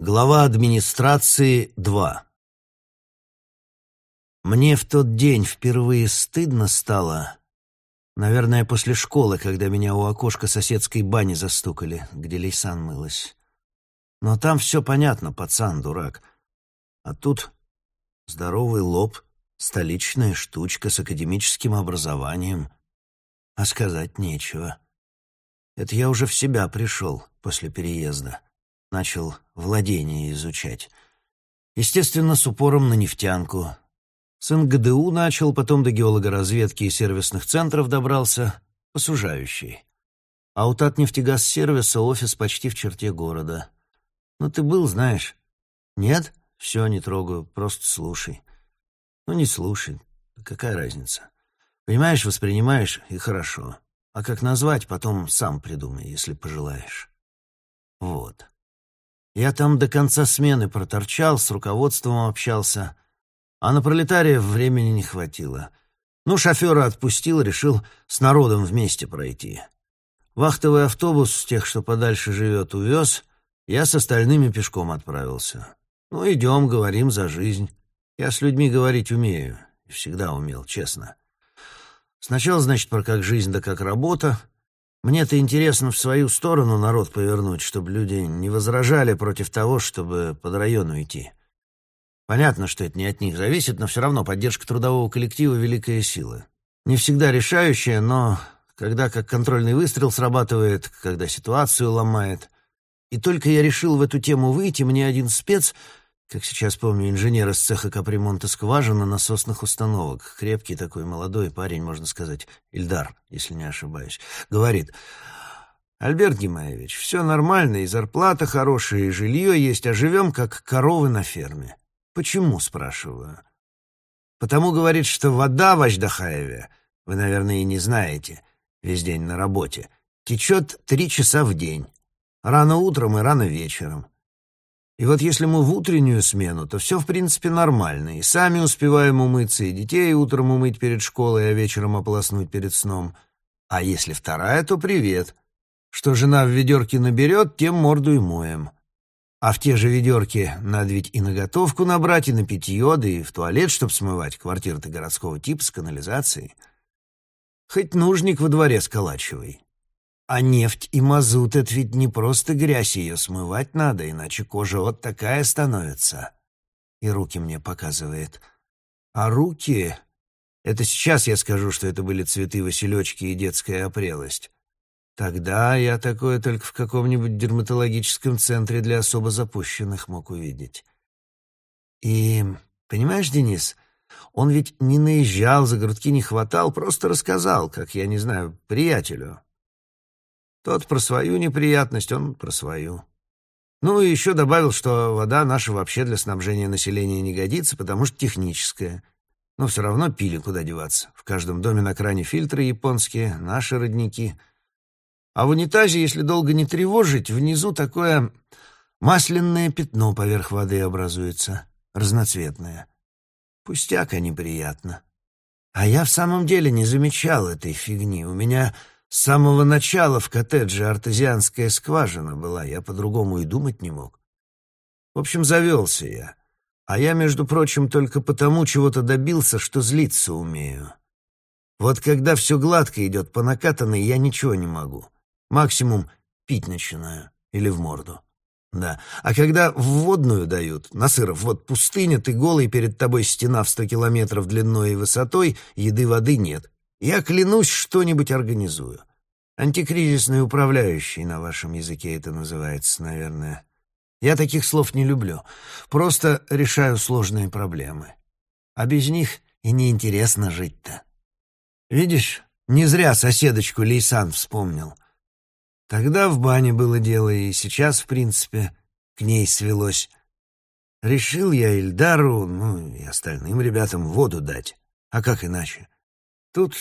Глава администрации 2 Мне в тот день впервые стыдно стало, наверное, после школы, когда меня у окошка соседской бани застукали, где Лейсан мылась. Но там все понятно, пацан, дурак. А тут здоровый лоб, столичная штучка с академическим образованием. А сказать нечего. Это я уже в себя пришел после переезда начал владение изучать. Естественно, с упором на нефтянку. С НГДУ начал, потом до геологоразведки и сервисных центров добрался, посужающий. А у Татнефтегазсервиса офис почти в черте города. Ну, ты был, знаешь. Нет? Все, не трогаю, просто слушай. Ну, не слушай, какая разница? Понимаешь, воспринимаешь, и хорошо. А как назвать, потом сам придумай, если пожелаешь. Вот. Я там до конца смены проторчал, с руководством общался, а на пролетариев времени не хватило. Ну, шофера отпустил, решил с народом вместе пройти. Вахтовый автобус тех, что подальше живет, увез, я с остальными пешком отправился. Ну, идем, говорим за жизнь. Я с людьми говорить умею, всегда умел, честно. Сначала, значит, про как жизнь да как работа, мне-то интересно в свою сторону народ повернуть, чтобы люди не возражали против того, чтобы под район уйти. Понятно, что это не от них зависит, но все равно поддержка трудового коллектива — великая сила. Не всегда решающая, но когда как контрольный выстрел срабатывает, когда ситуацию ломает. И только я решил в эту тему выйти, мне один спец — как сейчас помню, инженер из цеха капремонта скважины насосных установок, крепкий такой молодой парень, можно сказать, Ильдар, если не ошибаюсь, говорит, «Альберт Гимаевич, все нормально, и зарплата хорошая, и жилье есть, а живем как коровы на ферме». «Почему?» — спрашиваю. «Потому, говорит, что вода в Аждахаеве, вы, наверное, и не знаете, весь день на работе, течет три часа в день, рано утром и рано вечером». И вот если мы в утреннюю смену, то все, в принципе, нормально. И сами успеваем умыться, и детей утром умыть перед школой, а вечером ополоснуть перед сном. А если вторая, то привет. Что жена в ведерке наберет, тем морду и моем. А в те же ведерки надо ведь и на готовку набрать, и на питье, да и в туалет, чтоб смывать. Квартира-то городского типа с канализацией. Хоть нужник во дворе сколачивай. А нефть и мазут — это ведь не просто грязь, ее смывать надо, иначе кожа вот такая становится. И руки мне показывает. А руки... Это сейчас я скажу, что это были цветы-василечки и детская опрелость. Тогда я такое только в каком-нибудь дерматологическом центре для особо запущенных мог увидеть. И, понимаешь, Денис, он ведь не наезжал, за грудки не хватал, просто рассказал, как, я не знаю, приятелю. Тот про свою неприятность, он про свою. Ну и еще добавил, что вода наша вообще для снабжения населения не годится, потому что техническая. Но все равно пили, куда деваться. В каждом доме на кране фильтры японские, наши родники. А в унитазе, если долго не тревожить, внизу такое масляное пятно поверх воды образуется, разноцветное. Пустяк, а неприятно. А я в самом деле не замечал этой фигни. У меня с самого начала в коттедже артезианская скважина была, я по-другому и думать не мог. В общем, завелся я. А я, между прочим, только потому чего-то добился, что злиться умею. Вот когда все гладко идет по накатанной, я ничего не могу. Максимум пить начинаю или в морду. Да. А когда в водную дают, Насыров, вот пустыня, ты голый, перед тобой стена в сто километров длиной и высотой, еды воды нет. Я клянусь, что-нибудь организую. Антикризисный управляющий на вашем языке это называется, наверное. Я таких слов не люблю. Просто решаю сложные проблемы. А без них и неинтересно жить-то. Видишь, не зря соседочку Лейсан вспомнил. Тогда в бане было дело, и сейчас, в принципе, к ней свелось. Решил я Ильдару, ну и остальным ребятам воду дать. А как иначе? Тут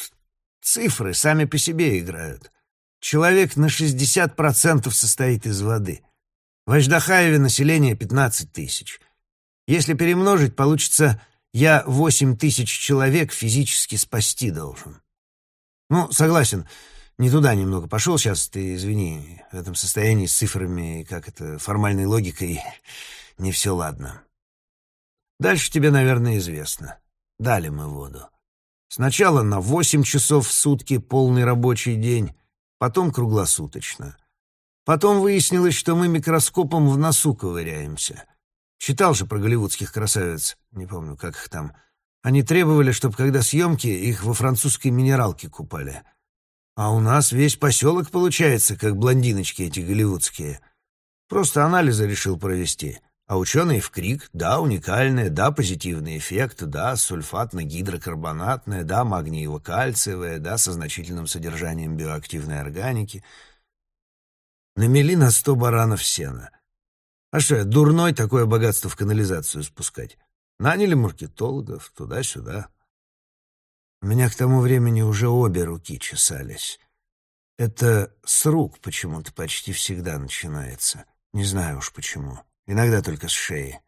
цифры сами по себе играют. Человек на 60% состоит из воды. В Аждахаеве население 15 тысяч. Если перемножить, получится, я 8 тысяч человек физически спасти должен. Ну, согласен, Не туда немного пошел сейчас, ты извини, в этом состоянии с цифрами, как это, формальной логикой, не все ладно. Дальше тебе, наверное, известно. Дали мы воду. Сначала на восемь часов в сутки полный рабочий день, потом круглосуточно. Потом выяснилось, что мы микроскопом в носу ковыряемся. Читал же про голливудских красавиц, не помню, как их там. Они требовали, чтобы когда съемки, их во французской минералке купали. А у нас весь поселок получается, как блондиночки эти голливудские. Просто анализы решил провести. А ученые в крик, да, уникальное, да, позитивный эффект, да, сульфатно-гидрокарбонатное, да, магниево-кальциевое, да, со значительным содержанием биоактивной органики. Намели на сто баранов сена. А что, я дурной такое богатство в канализацию спускать? Наняли маркетологов туда-сюда. У меня к тому времени уже обе руки чесались. Это с рук почему-то почти всегда начинается. Не знаю уж почему. Иногда только с шеи.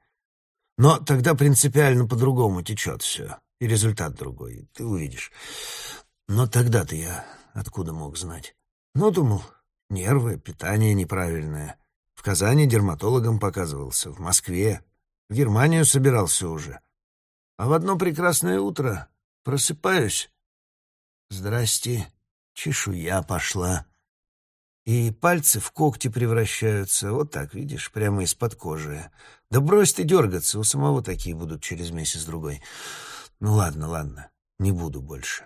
Но тогда принципиально по-другому течет все. И результат другой. Ты увидишь. Но тогда-то я откуда мог знать? Ну, думал, нервы, питание неправильное. В Казани дерматологом показывался, в Москве. В Германию собирался уже. А в одно прекрасное утро Просыпаюсь. Здрасте, чешуя пошла. И пальцы в когти превращаются. Вот так, видишь, прямо из-под кожи. Да брось ты дергаться, у самого такие будут через месяц-другой. Ну ладно, ладно, не буду больше.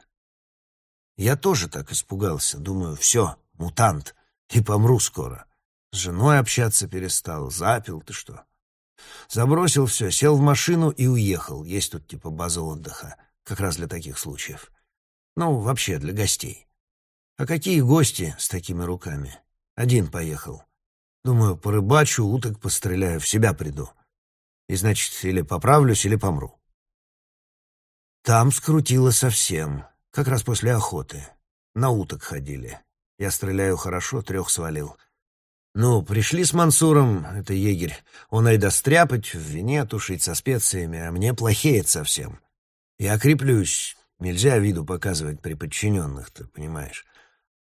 Я тоже так испугался. Думаю, все, мутант, и помру скоро. С женой общаться перестал, запил ты что. Забросил все, сел в машину и уехал. Есть тут типа база отдыха как раз для таких случаев. Ну, вообще, для гостей. А какие гости с такими руками? Один поехал. Думаю, порыбачу, уток постреляю, в себя приду. И, значит, или поправлюсь, или помру. Там скрутило совсем, как раз после охоты. На уток ходили. Я стреляю хорошо, трех свалил. Ну, пришли с Мансуром, это егерь. Он айда стряпать, в вине тушить со специями, а мне плохеет совсем. Я креплюсь. Нельзя виду показывать при подчиненных, ты понимаешь.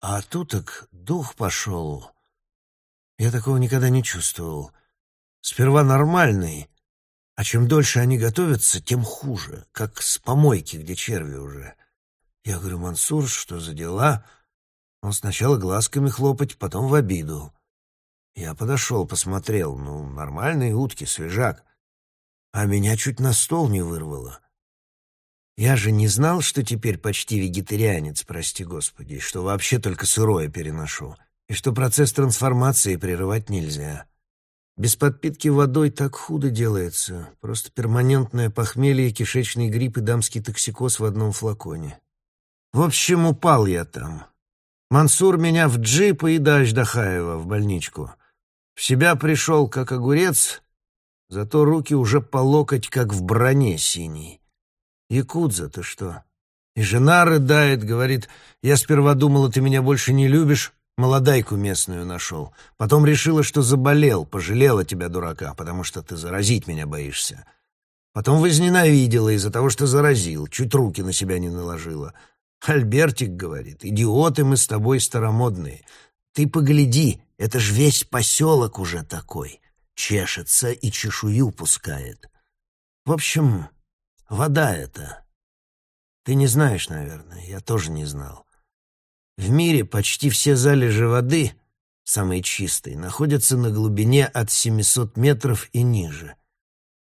А тут так дух пошел. Я такого никогда не чувствовал. Сперва нормальный, а чем дольше они готовятся, тем хуже, как с помойки, где черви уже. Я говорю, Мансур, что за дела? Он сначала глазками хлопать, потом в обиду. Я подошел, посмотрел. Ну, нормальные утки, свежак. А меня чуть на стол не вырвало. Я же не знал, что теперь почти вегетарианец, прости господи, что вообще только сырое переношу, и что процесс трансформации прерывать нельзя. Без подпитки водой так худо делается, просто перманентное похмелье, кишечный грипп и дамский токсикоз в одном флаконе. В общем, упал я там. Мансур меня в джип и до Аждахаева в больничку. В себя пришел, как огурец, зато руки уже по локоть, как в броне синей. Якудза, ты что? И жена рыдает, говорит, я сперва думала, ты меня больше не любишь, молодайку местную нашел. Потом решила, что заболел, пожалела тебя, дурака, потому что ты заразить меня боишься. Потом возненавидела из-за того, что заразил, чуть руки на себя не наложила. Альбертик говорит, идиоты мы с тобой старомодные. Ты погляди, это ж весь поселок уже такой. Чешется и чешую пускает. В общем, Вода это. Ты не знаешь, наверное, я тоже не знал. В мире почти все залежи воды, самые чистые, находятся на глубине от 700 метров и ниже.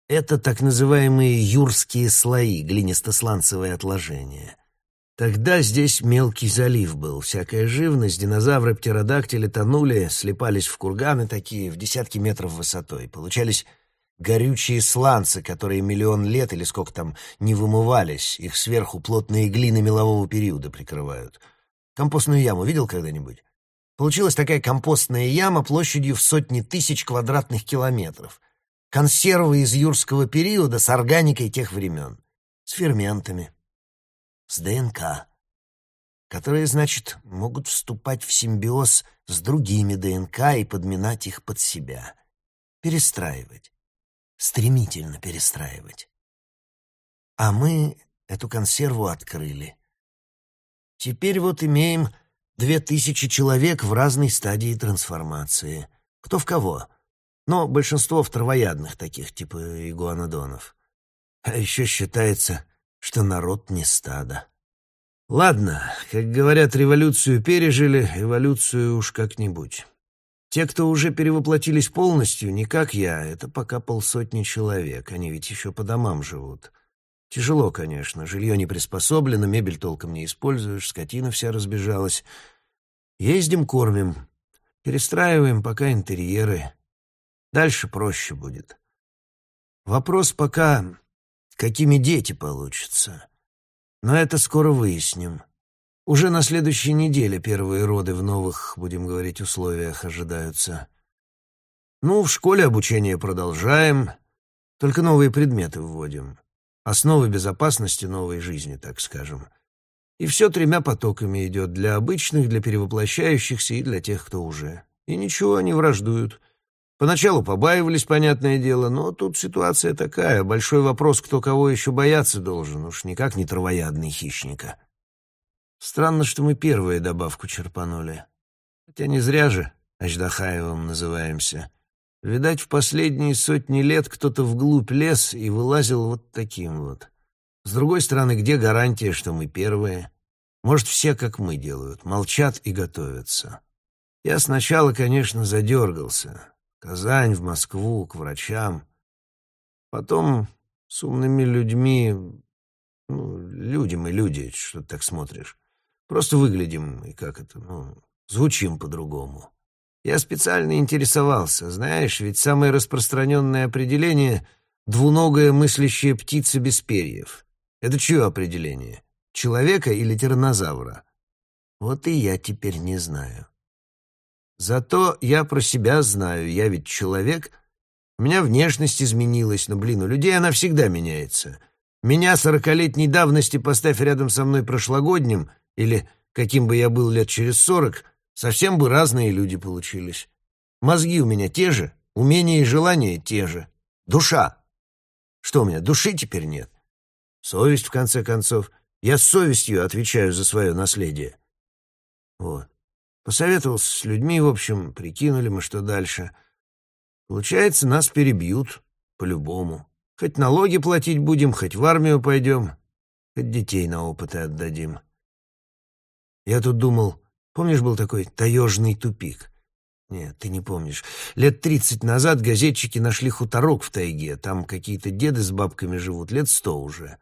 Это так называемые юрские слои, глинисто-сланцевые отложения. Тогда здесь мелкий залив был, всякая живность, динозавры, птеродактили тонули, слепались в курганы такие, в десятки метров высотой. Получались горючие сланцы, которые миллион лет или сколько там не вымывались, их сверху плотные глины мелового периода прикрывают. Компостную яму видел когда-нибудь? Получилась такая компостная яма площадью в сотни тысяч квадратных километров. Консервы из юрского периода с органикой тех времен. С ферментами. С ДНК. Которые, значит, могут вступать в симбиоз с другими ДНК и подминать их под себя. Перестраивать стремительно перестраивать. А мы эту консерву открыли. Теперь вот имеем две тысячи человек в разной стадии трансформации. Кто в кого. Но большинство в травоядных таких, типа игуанодонов. А еще считается, что народ не стадо. Ладно, как говорят, революцию пережили, эволюцию уж как-нибудь. Те, кто уже перевоплотились полностью, не как я, это пока полсотни человек, они ведь еще по домам живут. Тяжело, конечно, жилье не приспособлено, мебель толком не используешь, скотина вся разбежалась. Ездим, кормим, перестраиваем пока интерьеры. Дальше проще будет. Вопрос пока, какими дети получатся. Но это скоро выясним. Уже на следующей неделе первые роды в новых, будем говорить, условиях ожидаются. Ну, в школе обучение продолжаем, только новые предметы вводим. Основы безопасности новой жизни, так скажем. И все тремя потоками идет для обычных, для перевоплощающихся и для тех, кто уже. И ничего, не враждуют. Поначалу побаивались, понятное дело, но тут ситуация такая. Большой вопрос, кто кого еще бояться должен, уж никак не травоядный хищника. Странно, что мы первые добавку черпанули. Хотя не зря же Аждахаевым называемся. Видать, в последние сотни лет кто-то вглубь лес и вылазил вот таким вот. С другой стороны, где гарантия, что мы первые? Может, все как мы делают, молчат и готовятся. Я сначала, конечно, задергался. Казань, в Москву, к врачам. Потом с умными людьми... Ну, люди мы люди, что ты так смотришь. Просто выглядим, и как это, ну, звучим по-другому. Я специально интересовался, знаешь, ведь самое распространенное определение — двуногая мыслящая птица без перьев. Это чье определение? Человека или тираннозавра? Вот и я теперь не знаю. Зато я про себя знаю, я ведь человек. У меня внешность изменилась, но, блин, у людей она всегда меняется. Меня сорокалетней давности поставь рядом со мной прошлогодним — или каким бы я был лет через сорок, совсем бы разные люди получились. Мозги у меня те же, умения и желания те же. Душа. Что у меня, души теперь нет? Совесть, в конце концов. Я с совестью отвечаю за свое наследие. Вот. Посоветовался с людьми, в общем, прикинули мы, что дальше. Получается, нас перебьют, по-любому. Хоть налоги платить будем, хоть в армию пойдем, хоть детей на опыты отдадим. Я тут думал, помнишь, был такой таежный тупик? Нет, ты не помнишь. Лет тридцать назад газетчики нашли хуторок в тайге. Там какие-то деды с бабками живут, лет сто уже.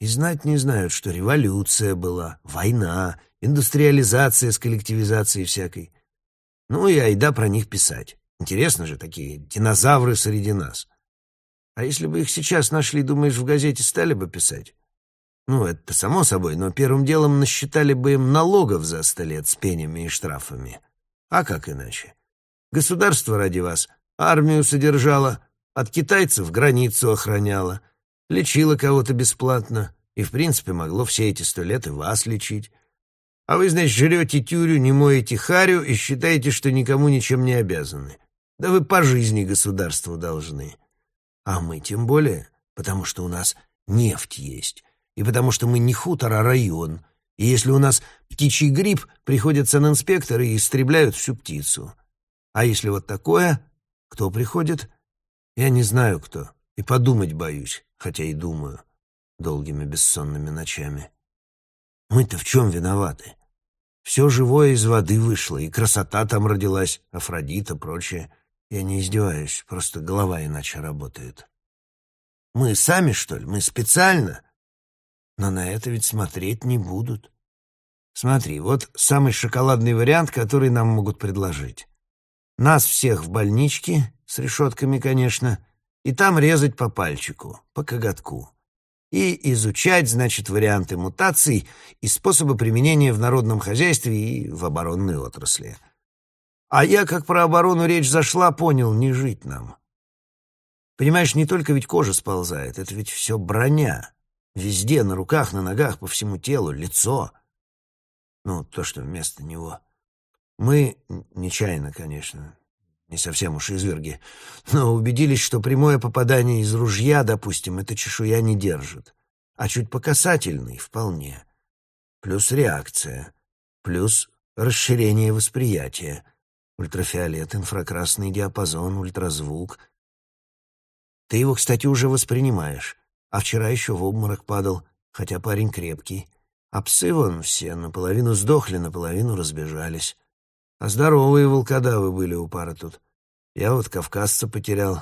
И знать не знают, что революция была, война, индустриализация с коллективизацией всякой. Ну и айда про них писать. Интересно же, такие динозавры среди нас. А если бы их сейчас нашли, думаешь, в газете стали бы писать? Ну, это само собой, но первым делом насчитали бы им налогов за сто лет с пенями и штрафами. А как иначе? Государство ради вас армию содержало, от китайцев границу охраняло, лечило кого-то бесплатно и, в принципе, могло все эти сто лет и вас лечить. А вы, значит, жрете тюрю, не моете харю и считаете, что никому ничем не обязаны. Да вы по жизни государству должны. А мы тем более, потому что у нас нефть есть, и потому что мы не хутор, а район. И если у нас птичий грипп, приходят санинспекторы и истребляют всю птицу. А если вот такое, кто приходит? Я не знаю кто, и подумать боюсь, хотя и думаю, долгими бессонными ночами. Мы-то в чем виноваты? Все живое из воды вышло, и красота там родилась, Афродита, прочее. Я не издеваюсь, просто голова иначе работает. Мы сами, что ли? Мы специально? Но на это ведь смотреть не будут. Смотри, вот самый шоколадный вариант, который нам могут предложить. Нас всех в больничке, с решетками, конечно, и там резать по пальчику, по коготку. И изучать, значит, варианты мутаций и способы применения в народном хозяйстве и в оборонной отрасли. А я, как про оборону речь зашла, понял, не жить нам. Понимаешь, не только ведь кожа сползает, это ведь все броня. Везде, на руках, на ногах, по всему телу, лицо. Ну, то, что вместо него. Мы, нечаянно, конечно, не совсем уж изверги, но убедились, что прямое попадание из ружья, допустим, эта чешуя не держит, а чуть по касательной — вполне. Плюс реакция, плюс расширение восприятия. Ультрафиолет, инфракрасный диапазон, ультразвук. Ты его, кстати, уже воспринимаешь. А вчера еще в обморок падал, хотя парень крепкий. А вон все наполовину сдохли, наполовину разбежались. А здоровые волкодавы были у пары тут. Я вот кавказца потерял.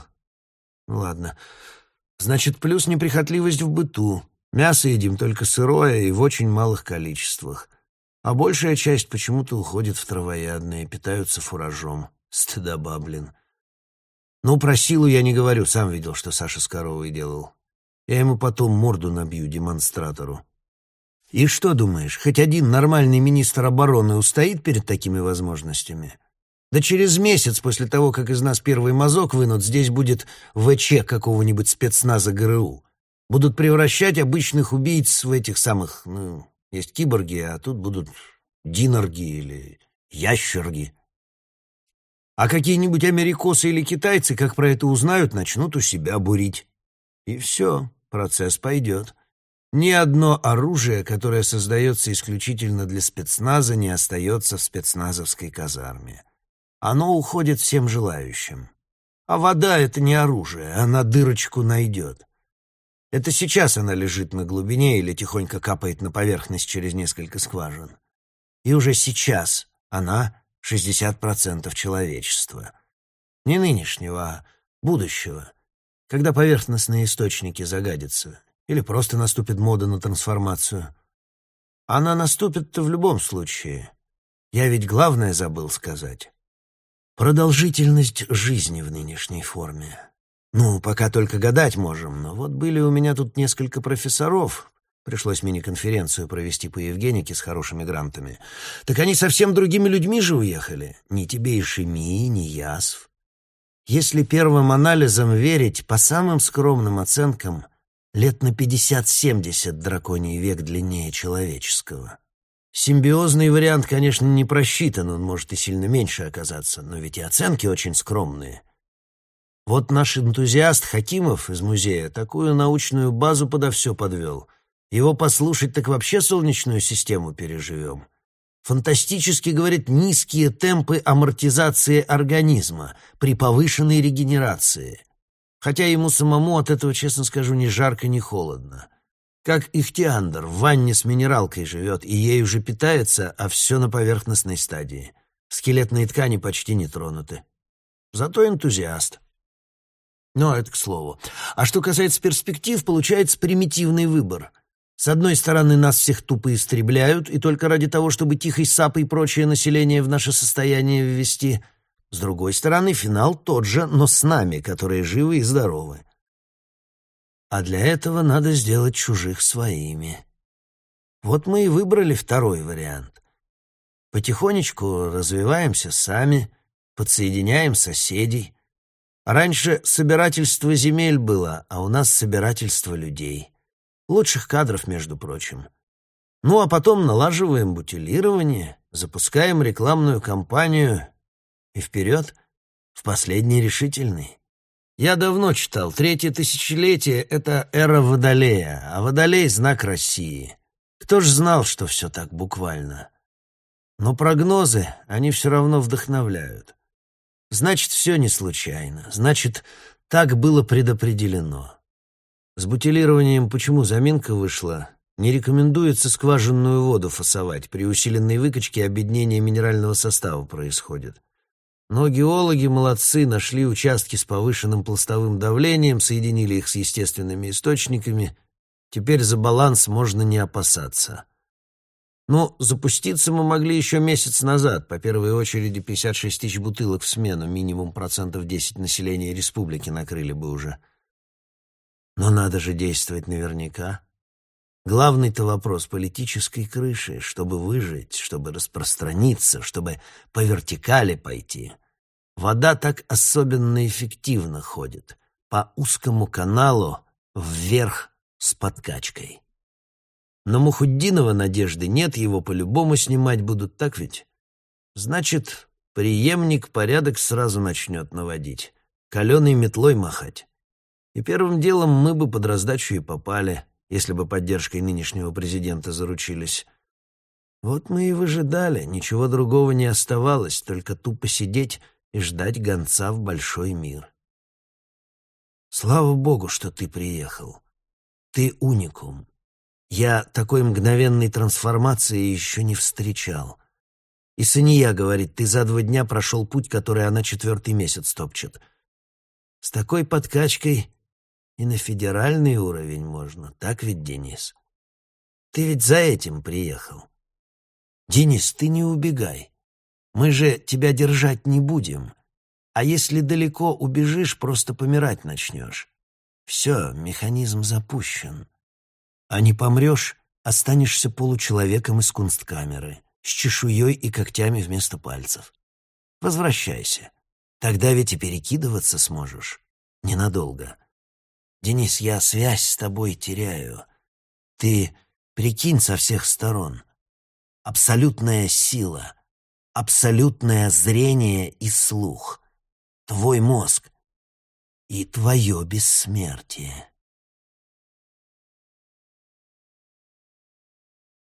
Ну ладно. Значит, плюс неприхотливость в быту. Мясо едим только сырое и в очень малых количествах. А большая часть почему-то уходит в травоядные, питаются фуражом. Стыдоба, блин. Ну, про силу я не говорю, сам видел, что Саша с коровой делал. Я ему потом морду набью, демонстратору. И что думаешь, хоть один нормальный министр обороны устоит перед такими возможностями? Да через месяц после того, как из нас первый мазок вынут, здесь будет ВЧ какого-нибудь спецназа ГРУ. Будут превращать обычных убийц в этих самых, ну, есть киборги, а тут будут динорги или ящерги. А какие-нибудь америкосы или китайцы, как про это узнают, начнут у себя бурить. И все, процесс пойдет. Ни одно оружие, которое создается исключительно для спецназа, не остается в спецназовской казарме. Оно уходит всем желающим. А вода — это не оружие, она дырочку найдет. Это сейчас она лежит на глубине или тихонько капает на поверхность через несколько скважин. И уже сейчас она — 60% человечества. Не нынешнего, а будущего, когда поверхностные источники загадятся, или просто наступит мода на трансформацию. Она наступит-то в любом случае. Я ведь главное забыл сказать. Продолжительность жизни в нынешней форме. Ну, пока только гадать можем, но вот были у меня тут несколько профессоров, пришлось мини-конференцию провести по Евгенике с хорошими грантами, так они совсем другими людьми же уехали. Ни тебе ишемии, ни язв. Если первым анализам верить, по самым скромным оценкам, лет на 50-70 драконий век длиннее человеческого. Симбиозный вариант, конечно, не просчитан, он может и сильно меньше оказаться, но ведь и оценки очень скромные — вот наш энтузиаст Хакимов из музея такую научную базу подо все подвел. Его послушать, так вообще Солнечную систему переживем. Фантастически, говорит, низкие темпы амортизации организма при повышенной регенерации. Хотя ему самому от этого, честно скажу, ни жарко, ни холодно. Как ихтиандр в ванне с минералкой живет и ей уже питается, а все на поверхностной стадии. Скелетные ткани почти не тронуты. Зато энтузиаст. Но это к слову. А что касается перспектив, получается примитивный выбор. С одной стороны, нас всех тупо истребляют, и только ради того, чтобы тихой сапой прочее население в наше состояние ввести. С другой стороны, финал тот же, но с нами, которые живы и здоровы. А для этого надо сделать чужих своими. Вот мы и выбрали второй вариант. Потихонечку развиваемся сами, подсоединяем соседей — Раньше собирательство земель было, а у нас собирательство людей. Лучших кадров, между прочим. Ну, а потом налаживаем бутилирование, запускаем рекламную кампанию и вперед, в последний решительный. Я давно читал, третье тысячелетие — это эра Водолея, а Водолей — знак России. Кто ж знал, что все так буквально? Но прогнозы, они все равно вдохновляют. Значит, все не случайно. Значит, так было предопределено. С бутилированием почему заминка вышла? Не рекомендуется скважинную воду фасовать. При усиленной выкачке обеднение минерального состава происходит. Но геологи молодцы, нашли участки с повышенным пластовым давлением, соединили их с естественными источниками. Теперь за баланс можно не опасаться. Ну, запуститься мы могли еще месяц назад, по первой очереди 56 тысяч бутылок в смену, минимум процентов 10 населения республики накрыли бы уже. Но надо же действовать наверняка. Главный-то вопрос политической крыши, чтобы выжить, чтобы распространиться, чтобы по вертикали пойти. Вода так особенно эффективно ходит, по узкому каналу вверх с подкачкой. На Мухуддинова надежды нет, его по-любому снимать будут, так ведь? Значит, преемник порядок сразу начнет наводить, каленой метлой махать. И первым делом мы бы под раздачу и попали, если бы поддержкой нынешнего президента заручились. Вот мы и выжидали, ничего другого не оставалось, только тупо сидеть и ждать гонца в большой мир. Слава богу, что ты приехал. Ты уникум. Я такой мгновенной трансформации еще не встречал. И Сания говорит, ты за два дня прошел путь, который она четвертый месяц топчет. С такой подкачкой и на федеральный уровень можно, так ведь, Денис? Ты ведь за этим приехал. Денис, ты не убегай. Мы же тебя держать не будем. А если далеко убежишь, просто помирать начнешь. Все, механизм запущен. А не помрешь, останешься получеловеком из кунсткамеры, с чешуей и когтями вместо пальцев. Возвращайся. Тогда ведь и перекидываться сможешь. Ненадолго. Денис, я связь с тобой теряю. Ты прикинь со всех сторон. Абсолютная сила, абсолютное зрение и слух, твой мозг и твое бессмертие.